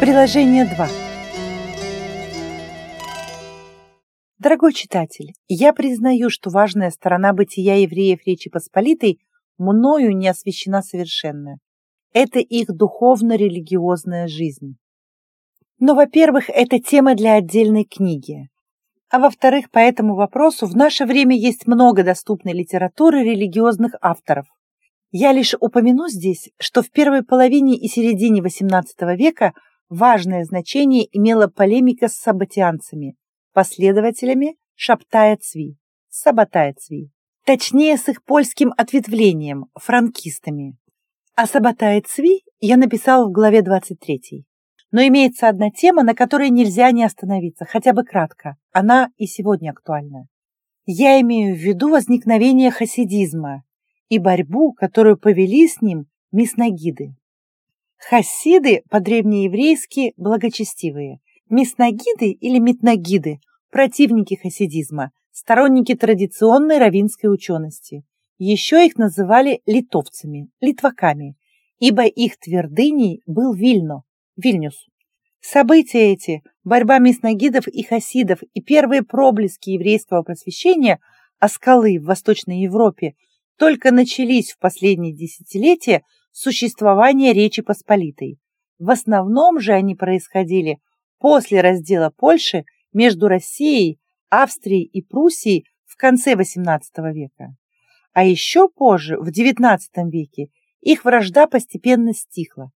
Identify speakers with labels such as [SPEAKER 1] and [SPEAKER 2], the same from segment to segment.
[SPEAKER 1] Приложение 2. Дорогой читатель, я признаю, что важная сторона бытия евреев Речи Посполитой мною не освещена совершенно. Это их духовно-религиозная жизнь. Но, во-первых, это тема для отдельной книги. А во-вторых, по этому вопросу в наше время есть много доступной литературы религиозных авторов. Я лишь упомяну здесь, что в первой половине и середине XVIII века важное значение имела полемика с сабатианцами, последователями Шаптая Цви, Сабатая Цви, точнее с их польским ответвлением, франкистами. А Сабатая Цви я написал в главе 23. Но имеется одна тема, на которой нельзя не остановиться, хотя бы кратко. Она и сегодня актуальна. Я имею в виду возникновение хасидизма и борьбу, которую повели с ним миснагиды. Хасиды по-древнееврейски благочестивые, миснагиды или митнагиды – противники хасидизма, сторонники традиционной равинской учености. Еще их называли литовцами, литваками, ибо их твердыней был Вильно, Вильнюс. События эти, борьба миснагидов и хасидов и первые проблески еврейского просвещения, а скалы в Восточной Европе, только начались в последние десятилетия существования Речи Посполитой. В основном же они происходили после раздела Польши между Россией, Австрией и Пруссией в конце XVIII века. А еще позже, в XIX веке, их вражда постепенно стихла.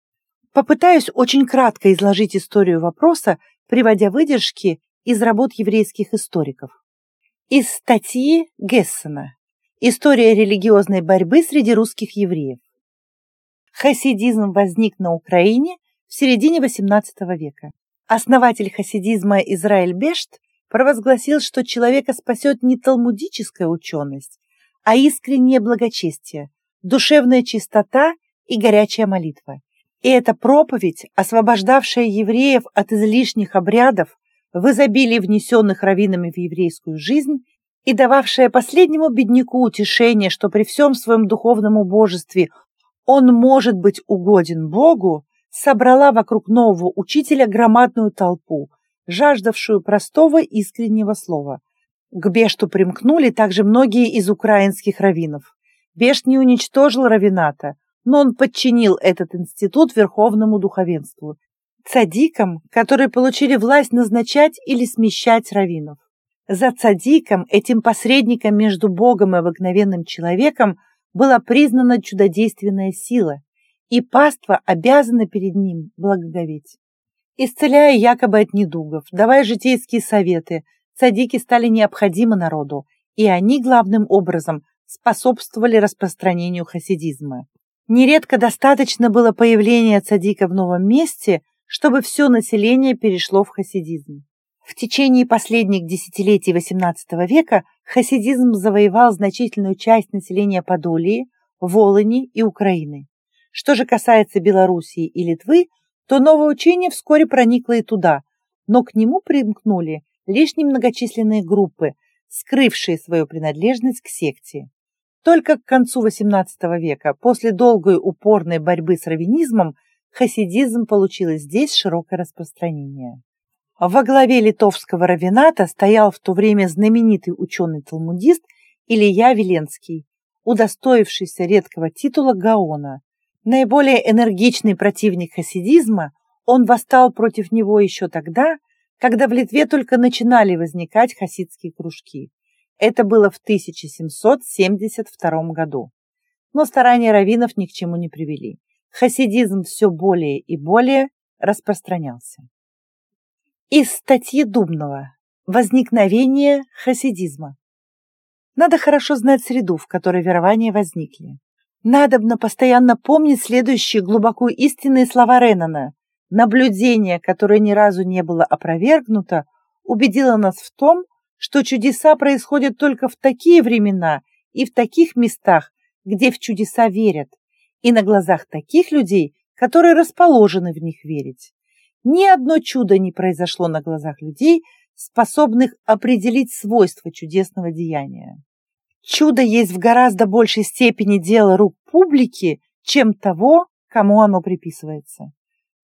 [SPEAKER 1] Попытаюсь очень кратко изложить историю вопроса, приводя выдержки из работ еврейских историков. Из статьи Гессена «История религиозной борьбы среди русских евреев». Хасидизм возник на Украине в середине XVIII века. Основатель хасидизма Израиль Бешт провозгласил, что человека спасет не талмудическая ученость, а искреннее благочестие, душевная чистота и горячая молитва. И эта проповедь, освобождавшая евреев от излишних обрядов, в изобилии внесенных раввинами в еврейскую жизнь, и дававшая последнему бедняку утешение, что при всем своем духовном убожестве он может быть угоден Богу, собрала вокруг нового учителя громадную толпу, жаждавшую простого искреннего слова. К Бешту примкнули также многие из украинских раввинов. Бешт не уничтожил равината, но он подчинил этот институт верховному духовенству, цадикам, которые получили власть назначать или смещать раввинов. За цадиком, этим посредником между Богом и обыкновенным человеком, была признана чудодейственная сила, и паства обязана перед ним благоговеть. Исцеляя якобы от недугов, давая житейские советы, цадики стали необходимы народу, и они главным образом способствовали распространению хасидизма. Нередко достаточно было появления цадика в новом месте, чтобы все население перешло в хасидизм. В течение последних десятилетий XVIII века хасидизм завоевал значительную часть населения Подолии, Волыни и Украины. Что же касается Белоруссии и Литвы, то новое учение вскоре проникло и туда, но к нему примкнули лишь немногочисленные группы, скрывшие свою принадлежность к секте. Только к концу XVIII века, после долгой упорной борьбы с раввинизмом, хасидизм получил здесь широкое распространение. Во главе литовского равената стоял в то время знаменитый ученый-талмудист Илья Веленский, удостоившийся редкого титула Гаона. Наиболее энергичный противник хасидизма, он восстал против него еще тогда, когда в Литве только начинали возникать хасидские кружки. Это было в 1772 году. Но старания раввинов ни к чему не привели. Хасидизм все более и более распространялся. Из статьи Дубнова «Возникновение хасидизма». Надо хорошо знать среду, в которой верования возникли. Надобно постоянно помнить следующие глубоко истинные слова Реннона. Наблюдение, которое ни разу не было опровергнуто, убедило нас в том, что чудеса происходят только в такие времена и в таких местах, где в чудеса верят, и на глазах таких людей, которые расположены в них верить. Ни одно чудо не произошло на глазах людей, способных определить свойства чудесного деяния. Чудо есть в гораздо большей степени дело рук публики, чем того, кому оно приписывается.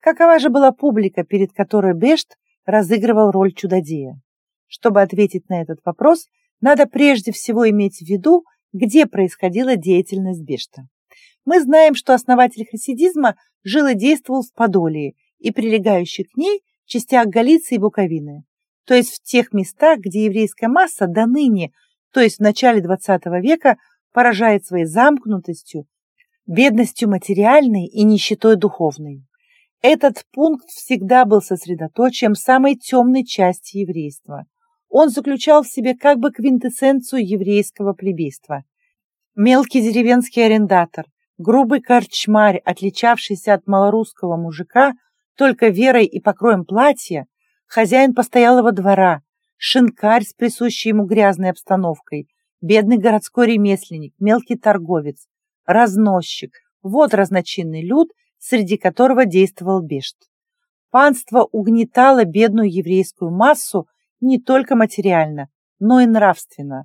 [SPEAKER 1] Какова же была публика, перед которой Бешт разыгрывал роль чудодея? Чтобы ответить на этот вопрос, надо прежде всего иметь в виду, где происходила деятельность Бешта. Мы знаем, что основатель хасидизма жил и действовал в Подолии и прилегающих к ней частях Галиции и Буковины, то есть в тех местах, где еврейская масса до ныне, то есть в начале XX века, поражает своей замкнутостью, бедностью материальной и нищетой духовной. Этот пункт всегда был сосредоточием самой темной части еврейства. Он заключал в себе как бы квинтэссенцию еврейского плебейства. Мелкий деревенский арендатор, грубый корчмарь, отличавшийся от малорусского мужика только верой и покроем платья, хозяин постоялого двора, шинкарь с присущей ему грязной обстановкой, бедный городской ремесленник, мелкий торговец, разносчик – вот разночинный люд, среди которого действовал Бешт. Панство угнетало бедную еврейскую массу не только материально, но и нравственно.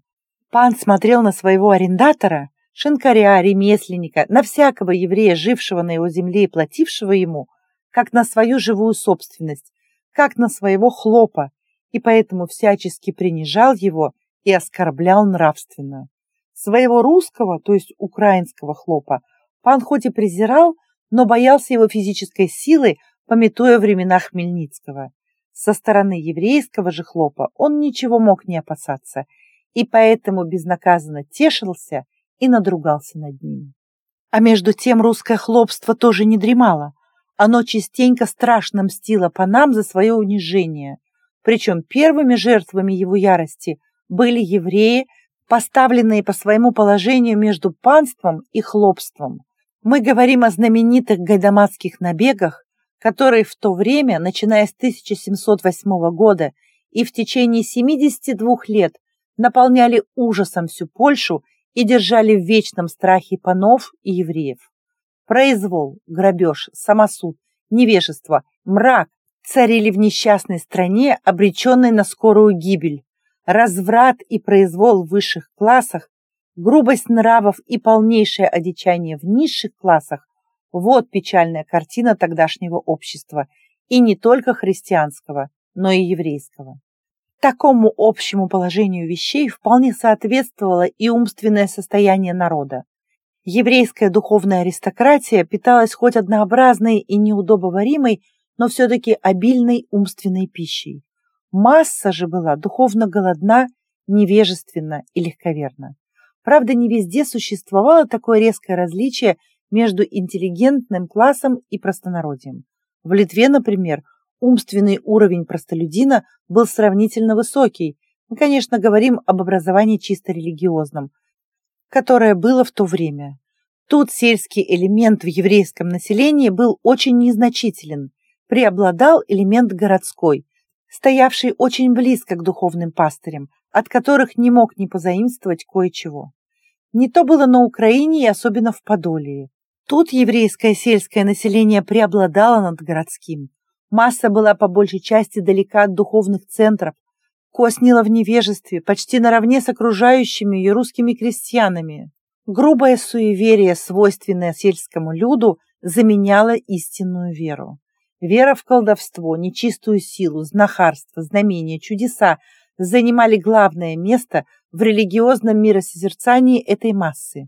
[SPEAKER 1] Пан смотрел на своего арендатора, шинкаря, ремесленника, на всякого еврея, жившего на его земле и платившего ему, как на свою живую собственность, как на своего хлопа, и поэтому всячески принижал его и оскорблял нравственно. Своего русского, то есть украинского хлопа, пан хоть и презирал, но боялся его физической силы, пометуя времена Хмельницкого. Со стороны еврейского же хлопа он ничего мог не опасаться, и поэтому безнаказанно тешился и надругался над ним. А между тем русское хлопство тоже не дремало. Оно частенько страшно мстило по нам за свое унижение. Причем первыми жертвами его ярости были евреи, поставленные по своему положению между панством и хлопством. Мы говорим о знаменитых гайдамацких набегах, которые в то время, начиная с 1708 года и в течение 72 лет, наполняли ужасом всю Польшу и держали в вечном страхе панов и евреев. Произвол, грабеж, самосуд, невежество, мрак царили в несчастной стране, обреченной на скорую гибель. Разврат и произвол в высших классах грубость нравов и полнейшее одичание в низших классах – вот печальная картина тогдашнего общества, и не только христианского, но и еврейского. Такому общему положению вещей вполне соответствовало и умственное состояние народа. Еврейская духовная аристократия питалась хоть однообразной и неудобоваримой, но все-таки обильной умственной пищей. Масса же была духовно голодна, невежественна и легковерна. Правда, не везде существовало такое резкое различие между интеллигентным классом и простонародием. В Литве, например, умственный уровень простолюдина был сравнительно высокий. Мы, конечно, говорим об образовании чисто религиозном, которое было в то время. Тут сельский элемент в еврейском населении был очень незначителен, преобладал элемент городской, стоявший очень близко к духовным пастырям, от которых не мог не позаимствовать кое-чего. Не то было на Украине и особенно в Подолии. Тут еврейское сельское население преобладало над городским. Масса была по большей части далека от духовных центров, коснила в невежестве, почти наравне с окружающими ее русскими крестьянами. Грубое суеверие, свойственное сельскому люду, заменяло истинную веру. Вера в колдовство, нечистую силу, знахарство, знамения, чудеса занимали главное место в религиозном миросозерцании этой массы.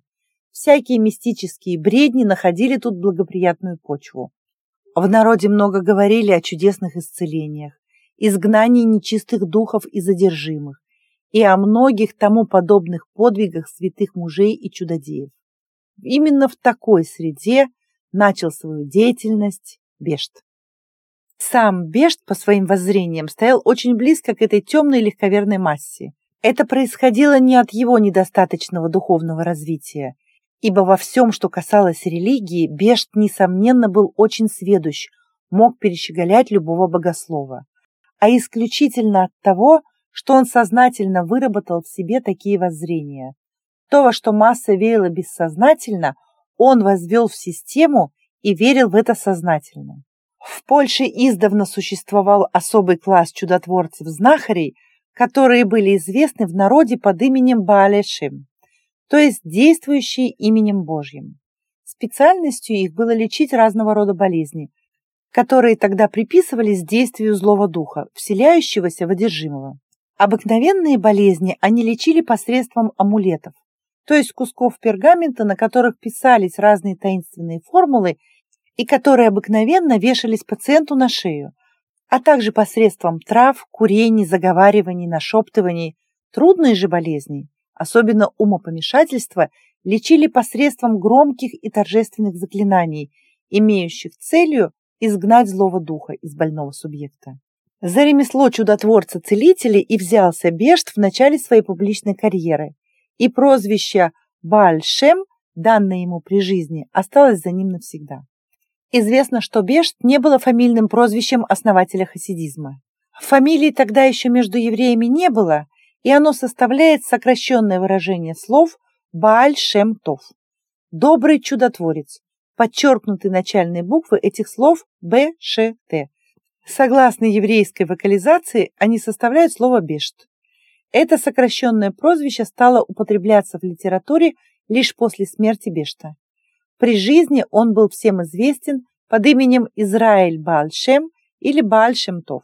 [SPEAKER 1] Всякие мистические бредни находили тут благоприятную почву. В народе много говорили о чудесных исцелениях, изгнании нечистых духов и задержимых, и о многих тому подобных подвигах святых мужей и чудодеев. Именно в такой среде начал свою деятельность Бешт. Сам Бешт по своим воззрениям стоял очень близко к этой темной легковерной массе. Это происходило не от его недостаточного духовного развития, ибо во всем, что касалось религии, Бешт, несомненно, был очень сведущ, мог перещеголять любого богослова, а исключительно от того, что он сознательно выработал в себе такие воззрения. То, во что масса верила бессознательно, он возвел в систему и верил в это сознательно. В Польше издавна существовал особый класс чудотворцев-знахарей, которые были известны в народе под именем Баалешим, то есть действующие именем Божьим. Специальностью их было лечить разного рода болезни, которые тогда приписывались действию злого духа, вселяющегося в одержимого. Обыкновенные болезни они лечили посредством амулетов, то есть кусков пергамента, на которых писались разные таинственные формулы и которые обыкновенно вешались пациенту на шею, а также посредством трав, курений, заговариваний, нашептываний. Трудные же болезни, особенно умопомешательства, лечили посредством громких и торжественных заклинаний, имеющих целью изгнать злого духа из больного субъекта. За ремесло чудотворца-целителя и взялся Бешт в начале своей публичной карьеры, и прозвище Баальшем, данное ему при жизни, осталось за ним навсегда. Известно, что Бешт не было фамильным прозвищем основателя хасидизма. Фамилии тогда еще между евреями не было, и оно составляет сокращенное выражение слов Бааль-Шем-Тов. Добрый чудотворец, подчеркнуты начальные буквы этих слов Б, Ш, Т. Согласно еврейской вокализации, они составляют слово «бешт». Это сокращенное прозвище стало употребляться в литературе лишь после смерти Бешта. При жизни он был всем известен под именем Израиль Баальшем или Баальшем Тов.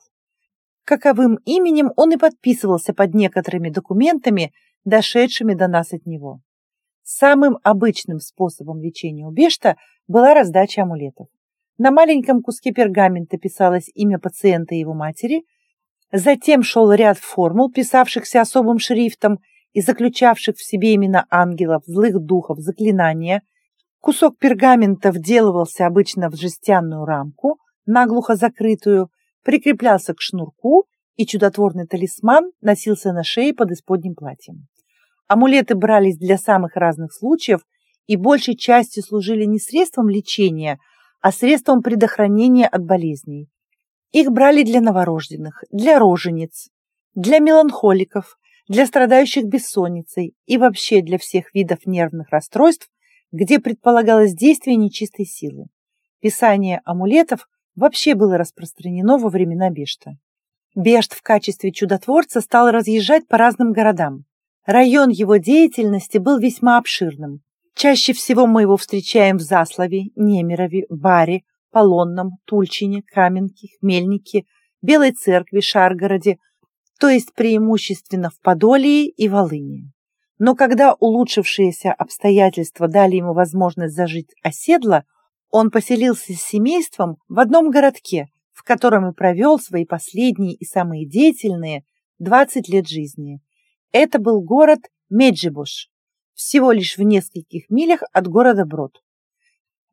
[SPEAKER 1] Каковым именем он и подписывался под некоторыми документами, дошедшими до нас от него. Самым обычным способом лечения у Бешта была раздача амулетов. На маленьком куске пергамента писалось имя пациента и его матери, затем шел ряд формул, писавшихся особым шрифтом и заключавших в себе имена ангелов, злых духов, заклинания. Кусок пергамента вделывался обычно в жестяную рамку, наглухо закрытую, прикреплялся к шнурку, и чудотворный талисман носился на шее под исподним платьем. Амулеты брались для самых разных случаев и большей частью служили не средством лечения, а средством предохранения от болезней. Их брали для новорожденных, для рожениц, для меланхоликов, для страдающих бессонницей и вообще для всех видов нервных расстройств, где предполагалось действие нечистой силы. Писание амулетов вообще было распространено во времена Бешта. Бешт в качестве чудотворца стал разъезжать по разным городам. Район его деятельности был весьма обширным. Чаще всего мы его встречаем в Заслове, Немерове, Баре, Полонном, Тульчине, Каменке, Хмельнике, Белой Церкви, Шаргороде, то есть преимущественно в Подолии и Волыни. Но когда улучшившиеся обстоятельства дали ему возможность зажить оседло, он поселился с семейством в одном городке, в котором и провел свои последние и самые деятельные 20 лет жизни. Это был город Меджибуш, всего лишь в нескольких милях от города Брод.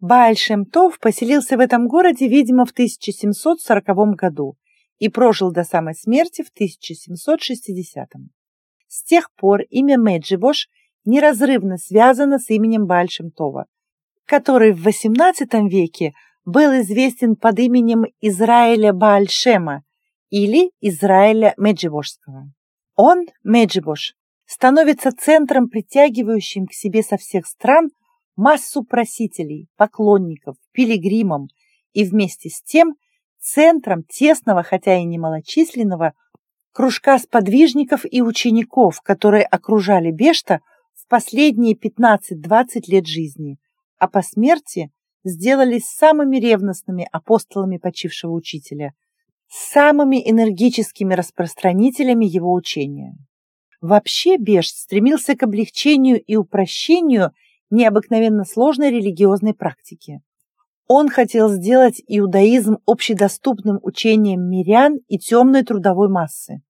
[SPEAKER 1] Бааль-Шемтов поселился в этом городе, видимо, в 1740 году и прожил до самой смерти в 1760. С тех пор имя Меджибош неразрывно связано с именем Бааль-Шемтова, который в XVIII веке был известен под именем Израиля Баальшема или Израиля Меджибошского. Он, Меджибош, становится центром, притягивающим к себе со всех стран массу просителей, поклонников, пилигримом и вместе с тем центром тесного, хотя и немалочисленного, кружка сподвижников и учеников, которые окружали Бешта в последние 15-20 лет жизни, а по смерти сделались самыми ревностными апостолами почившего учителя, самыми энергическими распространителями его учения. Вообще Бешт стремился к облегчению и упрощению необыкновенно сложной религиозной практики. Он хотел сделать иудаизм общедоступным учением мирян и темной трудовой массы.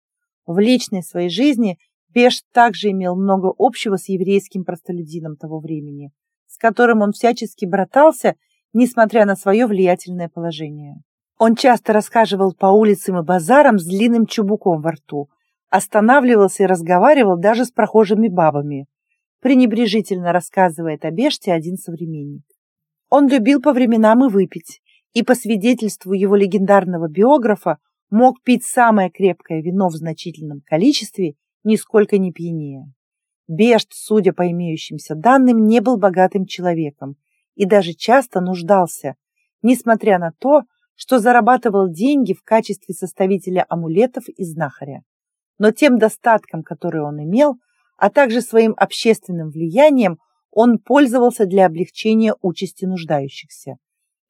[SPEAKER 1] В личной своей жизни Бешт также имел много общего с еврейским простолюдином того времени, с которым он всячески братался, несмотря на свое влиятельное положение. Он часто рассказывал по улицам и базарам с длинным чубуком во рту, останавливался и разговаривал даже с прохожими бабами, пренебрежительно рассказывает о Беште один современник. Он любил по временам и выпить, и по свидетельству его легендарного биографа мог пить самое крепкое вино в значительном количестве, нисколько не пьянее. Бешт, судя по имеющимся данным, не был богатым человеком и даже часто нуждался, несмотря на то, что зарабатывал деньги в качестве составителя амулетов и знахаря. Но тем достатком, который он имел, а также своим общественным влиянием, он пользовался для облегчения участи нуждающихся.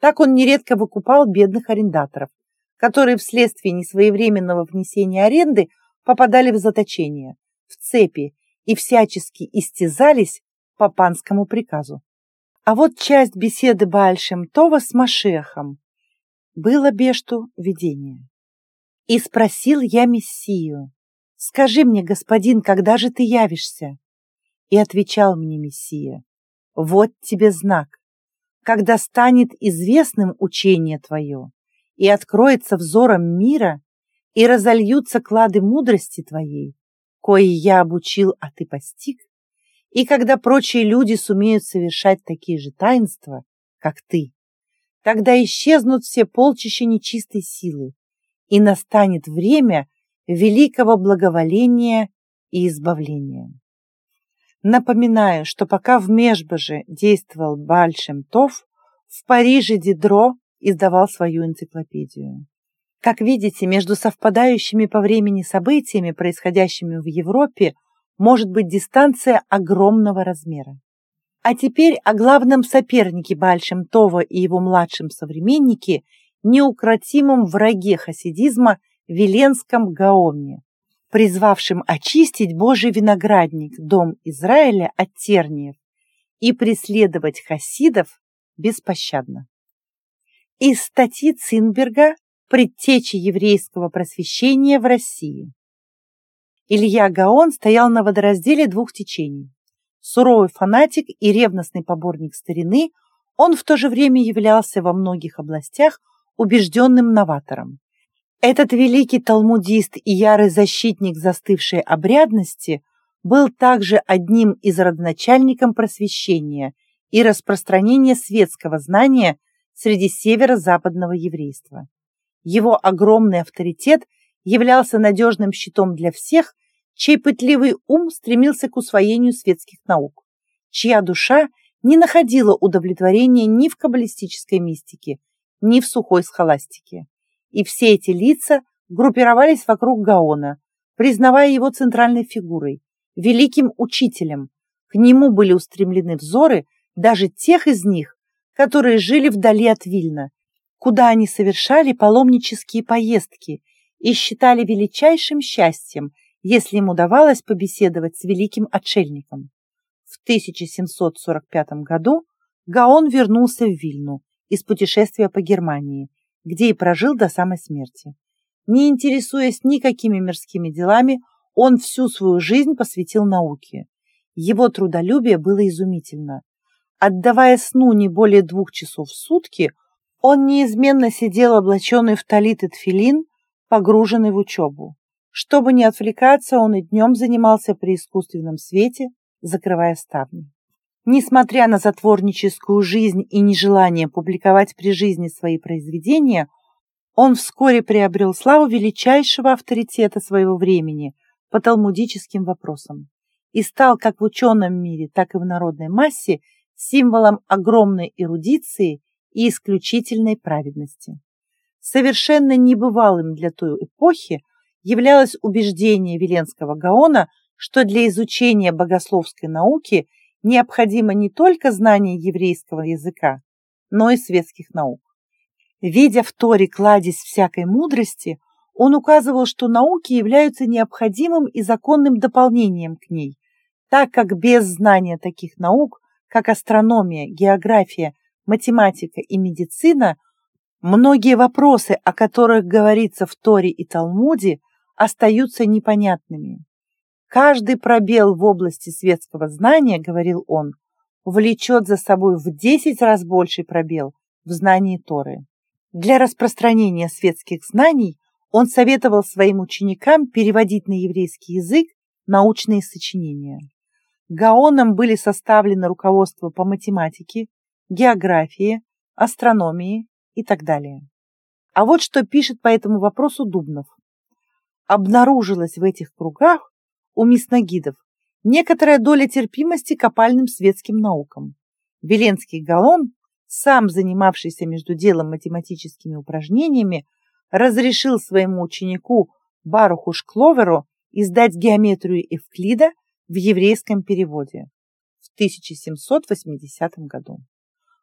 [SPEAKER 1] Так он нередко выкупал бедных арендаторов, которые вследствие несвоевременного внесения аренды попадали в заточение, в цепи и всячески истязались по панскому приказу. А вот часть беседы Баальшем Това с Машехом было Бешту видение. И спросил я Мессию, «Скажи мне, господин, когда же ты явишься?» И отвечал мне Мессия, «Вот тебе знак, когда станет известным учение твое, и откроется взором мира, и разольются клады мудрости твоей, кои я обучил, а ты постиг, и когда прочие люди сумеют совершать такие же таинства, как ты, тогда исчезнут все полчища нечистой силы, и настанет время великого благоволения и избавления. Напоминаю, что пока в Межбоже действовал Бальшем Тов, в Париже Дидро издавал свою энциклопедию. Как видите, между совпадающими по времени событиями, происходящими в Европе, может быть дистанция огромного размера. А теперь о главном сопернике Бальшем Това и его младшем современнике, неукротимом враге хасидизма Веленском Гаоме, призвавшим очистить Божий виноградник, дом Израиля от терниев, и преследовать хасидов беспощадно. Из статьи Цинберга «Предтечи еврейского просвещения в России». Илья Гаон стоял на водоразделе двух течений. Суровый фанатик и ревностный поборник старины, он в то же время являлся во многих областях убежденным новатором. Этот великий талмудист и ярый защитник застывшей обрядности был также одним из родоначальников просвещения и распространения светского знания среди северо-западного еврейства. Его огромный авторитет являлся надежным щитом для всех, чей пытливый ум стремился к усвоению светских наук, чья душа не находила удовлетворения ни в каббалистической мистике, ни в сухой схоластике. И все эти лица группировались вокруг Гаона, признавая его центральной фигурой, великим учителем. К нему были устремлены взоры даже тех из них, которые жили вдали от Вильна, куда они совершали паломнические поездки и считали величайшим счастьем, если им удавалось побеседовать с великим отшельником. В 1745 году Гаон вернулся в Вильну из путешествия по Германии, где и прожил до самой смерти. Не интересуясь никакими мирскими делами, он всю свою жизнь посвятил науке. Его трудолюбие было изумительно. Отдавая сну не более двух часов в сутки, он неизменно сидел облаченный в талит и тфилин, погруженный в учебу. Чтобы не отвлекаться, он и днем занимался при искусственном свете, закрывая ставни. Несмотря на затворническую жизнь и нежелание публиковать при жизни свои произведения, он вскоре приобрел славу величайшего авторитета своего времени по талмудическим вопросам и стал как в ученом мире, так и в народной массе символом огромной эрудиции и исключительной праведности. Совершенно небывалым для той эпохи являлось убеждение Веленского Гаона, что для изучения богословской науки необходимо не только знание еврейского языка, но и светских наук. Видя в Торе кладезь всякой мудрости, он указывал, что науки являются необходимым и законным дополнением к ней, так как без знания таких наук как астрономия, география, математика и медицина, многие вопросы, о которых говорится в Торе и Талмуде, остаются непонятными. Каждый пробел в области светского знания, говорил он, влечет за собой в десять раз больший пробел в знании Торы. Для распространения светских знаний он советовал своим ученикам переводить на еврейский язык научные сочинения. Гаоном были составлены руководства по математике, географии, астрономии и так далее. А вот что пишет по этому вопросу Дубнов. Обнаружилась в этих кругах у мясногидов некоторая доля терпимости к опальным светским наукам. Веленский Гаон, сам занимавшийся между делом математическими упражнениями, разрешил своему ученику Баруху Шкловеру издать геометрию Евклида в еврейском переводе в 1780 году.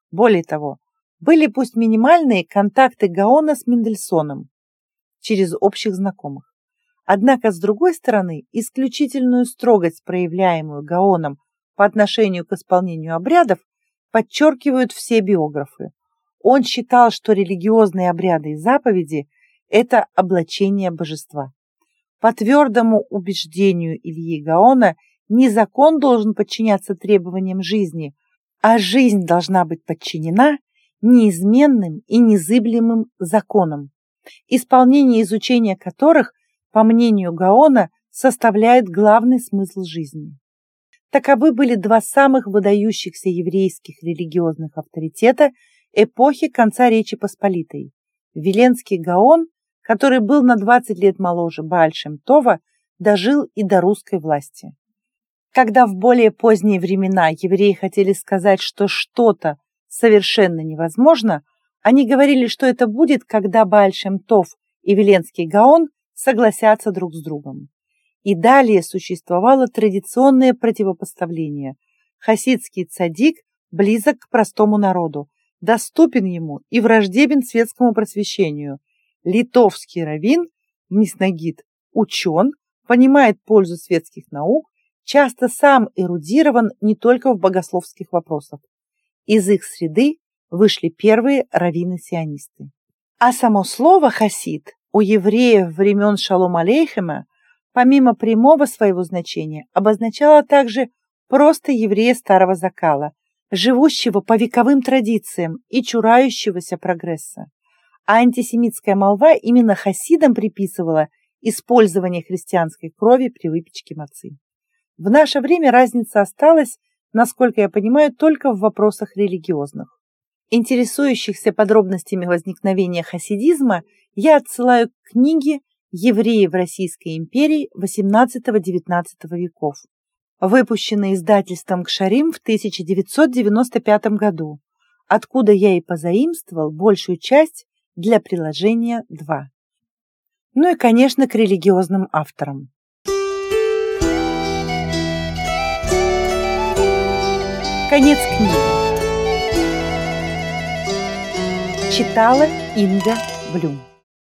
[SPEAKER 1] Более того, были пусть минимальные контакты Гаона с Мендельсоном через общих знакомых. Однако, с другой стороны, исключительную строгость, проявляемую Гаоном по отношению к исполнению обрядов, подчеркивают все биографы. Он считал, что религиозные обряды и заповеди – это облачение божества. По твердому убеждению Ильи Гаона, не закон должен подчиняться требованиям жизни, а жизнь должна быть подчинена неизменным и незыблемым законам, исполнение изучения которых, по мнению Гаона, составляет главный смысл жизни. Таковы были два самых выдающихся еврейских религиозных авторитета эпохи конца Речи Посполитой. Веленский Гаон, который был на 20 лет моложе Баальшем Това, дожил и до русской власти. Когда в более поздние времена евреи хотели сказать, что что-то совершенно невозможно, они говорили, что это будет, когда Баальшем Това и Веленский Гаон согласятся друг с другом. И далее существовало традиционное противопоставление. Хасидский цадик близок к простому народу, доступен ему и враждебен светскому просвещению. Литовский раввин, Миснагид, учен, понимает пользу светских наук, часто сам эрудирован не только в богословских вопросах. Из их среды вышли первые раввины-сионисты. А само слово «хасид» у евреев времен Шалом Алейхема, помимо прямого своего значения, обозначало также просто еврея старого закала, живущего по вековым традициям и чурающегося прогресса. А антисемитская молва именно хасидам приписывала использование христианской крови при выпечке мацы. В наше время разница осталась, насколько я понимаю, только в вопросах религиозных. Интересующихся подробностями возникновения хасидизма я отсылаю к книге «Евреи в Российской империи XVIII-XIX веков», выпущенной издательством «Кшарим» в 1995 году, откуда я и позаимствовал большую часть для приложения 2. Ну и, конечно, к религиозным авторам. Конец книги. Читала Инга Блюм.